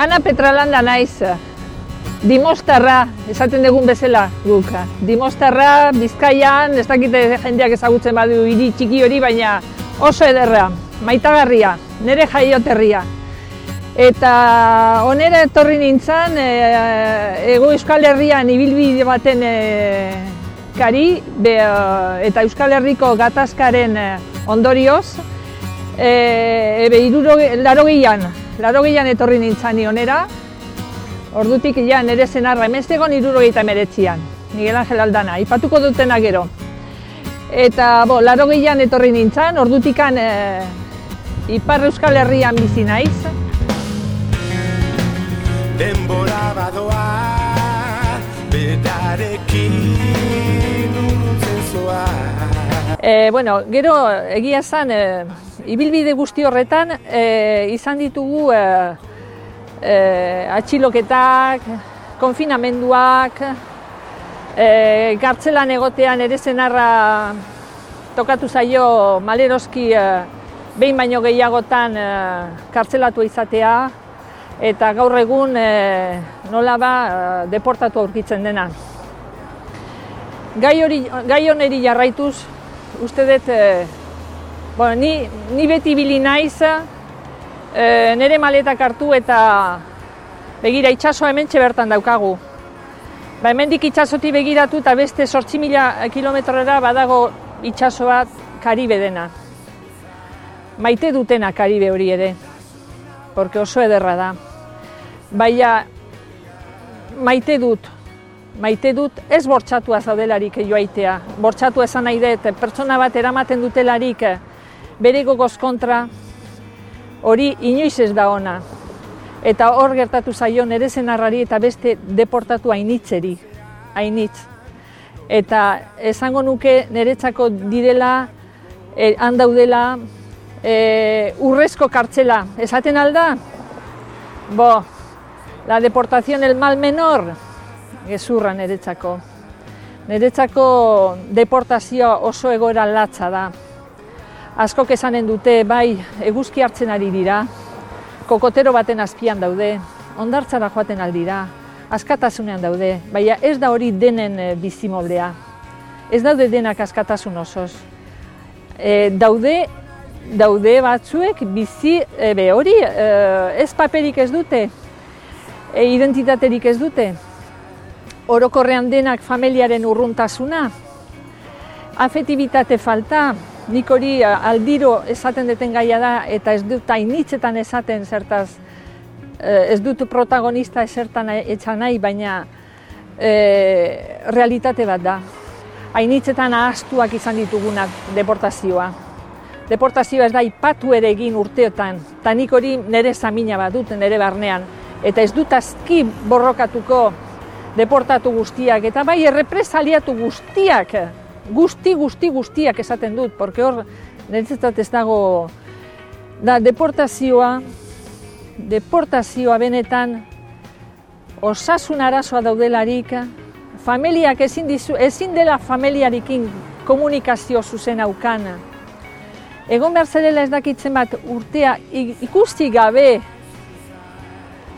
Ana Petralanda naiz. Dimostarra, esaten dugun bezala guk. Dimostarra, Bizkaian, ez dakite jendeak ezagutzen badu hiri txiki hori, baina oso ederra, maitagarria, nire jaioterria. Eta onera etorri nintzen, e, ego Euskal Herrian ibilbide baten e, kari, be, eta Euskal Herriko gatazkaren ondorioz, e, ebe, iruro, laro laro etorri nintzen nionera, ordutik ja nire zenarra emestegon iruro gehieta meretzian, Miguel Angel Aldana, ipatuko dutena gero. Eta, bo, laro etorri nintzen, ordutikan e, Ipar Euskal Herrian bizi naiz. Denbora badoa, betarekin urrutzen zoa. E, bueno, gero, egia zen, e, ibilbide guzti horretan e, izan ditugu e, e, atxiloketak, konfinamenduak, e, gartzelan egotean ere zenarra tokatu zaio maleroski e, behin baino gehiagotan e, kartzelatu izatea eta gaur egun e, nola ba deportatu aurkitzen dena. Gai hori gai honeri jarraituz uste dut e, Bueno, ni, ni beti bili naiz, e, nire maletak hartu eta begira itxasoa hemen bertan daukagu. Ba, hemendik itxasoti begiratu eta beste sortzi mila kilometrora badago itxaso bat Karibe dena. Maite dutena Karibe hori ere, porque oso ederra da. Baina maite dut, maite dut ez bortxatua zaudelarik joaitea. Bortxatu esan nahi dut, pertsona bat eramaten dutelarik bere gogoz kontra hori inoiz ez da ona. Eta hor gertatu zaio nere zenarrari eta beste deportatu hainitzeri, hainitz. Eta esango nuke niretzako direla, e, handaudela, e, urrezko kartzela. Esaten alda? Bo, la deportación el mal menor, gezurra niretzako. Niretzako deportazioa oso egoera latza da askok esanen dute, bai, eguzki hartzen ari dira, kokotero baten azpian daude, ondartzara joaten aldira, askatasunean daude, baina ez da hori denen e, bizimoldea. Ez daude denak askatasun osoz. E, daude, daude batzuek bizi, ebe hori, e, ez paperik ez dute, e, identitaterik ez dute, orokorrean denak familiaren urruntasuna, afetibitate falta, Nik hori aldiro esaten deten gaia da eta ez dut hainitzetan esaten zertaz eh, ez dut protagonista esertan etxan nahi, baina e, realitate bat da. Hainitzetan ahaztuak izan ditugunak deportazioa. Deportazioa ez da ipatu ere egin urteotan, eta nik hori nire zamina bat dut, nire barnean. Eta ez dut azki borrokatuko deportatu guztiak, eta bai errepresaliatu guztiak guzti, guzti, guztiak esaten dut, porque hor, niretzat ez dago, da, deportazioa, deportazioa benetan, osasun arazoa daudelarik, familiak ezin, dizu, ezin dela familiarikin komunikazio zuzen aukan. Egon behar zerela ez dakitzen bat urtea ikusti gabe,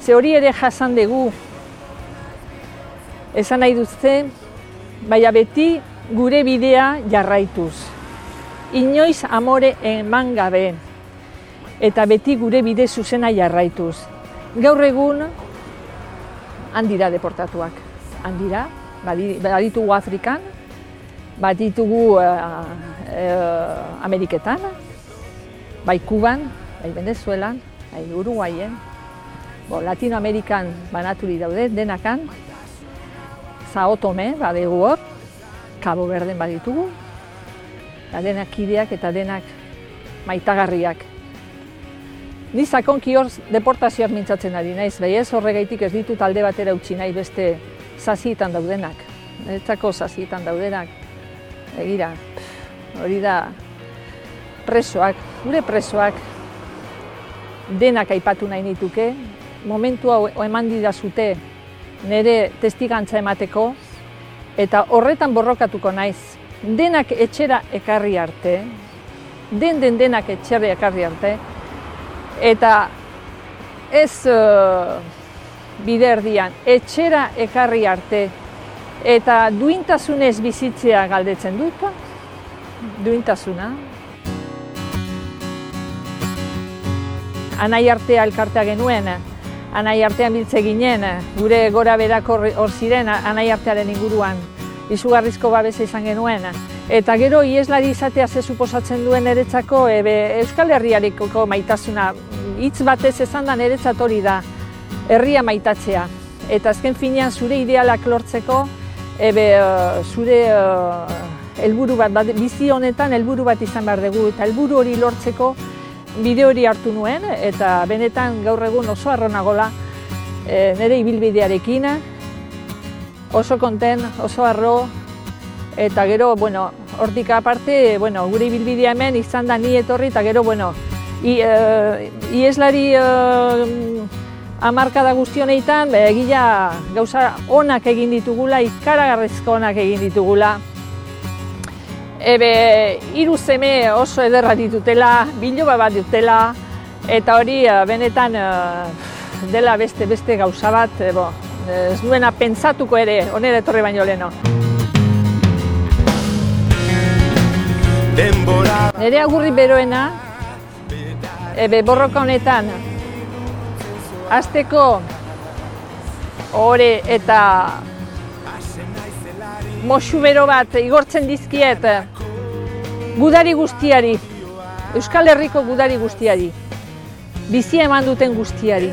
ze hori ere jasan dugu, esan nahi duzte, baina beti gure bidea jarraituz. Inoiz amore eman gabe eta beti gure bide zuzena jarraituz. Gaur egun handira deportatuak. Handira, baditugu Afrikan, baditugu uh, uh, Ameriketan, bai Kuban, bai Venezuelan, bai Uruguayen, bo, Latinoamerikan banaturi daude, denakan, Sao Tome, badegu hor, Kabo Berden baditugu, eta denak kideak eta denak maitagarriak. Ni sakonki hor deportazioak mintzatzen ari naiz, bai ez horregaitik ez ditut alde batera utzi nahi beste zazietan daudenak. Etzako zazietan daudenak, egira, hori da presoak, gure presoak denak aipatu nahi nituke, momentu hau eman didazute nire testigantza emateko, eta horretan borrokatuko naiz. Denak etxera ekarri arte, den den denak etxera ekarri arte, eta ez uh, biderdian, etxera ekarri arte, eta duintasunez bizitzea galdetzen dut, duintasuna. Anai artea elkartea genuen, anai artean biltze ginen, gure gora berako hor ziren anai artearen inguruan, izugarrizko babesa izan genuen. Eta gero ieslari izatea ze suposatzen duen eretzako Euskal Herriareko maitasuna, hitz batez esan da niretzat hori da, herria maitatzea. Eta azken finean zure idealak lortzeko, ebe, uh, zure uh, helburu bat, bizi honetan helburu bat izan behar dugu, eta helburu hori lortzeko bide hori hartu nuen, eta benetan gaur egun oso arronagola e, nire ibilbidearekin, oso konten, oso arro, eta gero, bueno, hortik aparte, bueno, gure ibilbidea hemen izan da ni etorri, eta gero, bueno, i, uh, ieslari amarkada guztioneitan, egia gauza onak egin ditugula, ikaragarrizko onak egin ditugula. Ebe, hiru zeme oso ederra ditutela, biloba bat dutela, eta hori eh, benetan eh, dela beste beste gauza bat, ebo, ez duena pentsatuko ere, onera etorri baino leno. Nere agurri beroena, ebe borroka honetan, Azteko ore eta mosu bero bat igortzen dizkiet gudari guztiari, Euskal Herriko gudari guztiari, bizi eman duten guztiari,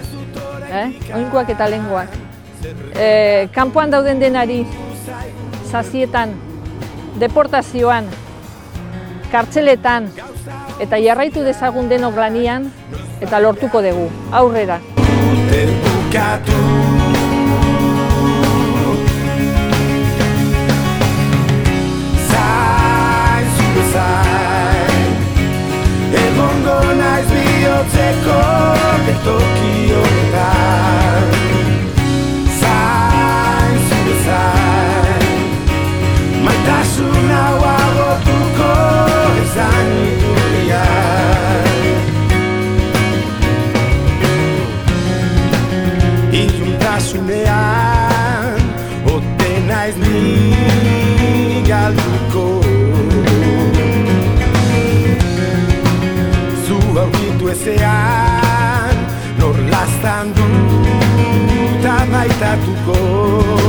eh? oinkoak eta lenguak. E, kanpoan dauden denari, zazietan, deportazioan, kartzeletan, eta jarraitu dezagun denok lanian, eta lortuko dugu, aurrera Zunean, ote naiz ni galduko Zu aurkitu ezean, nor lastan du eta maitatuko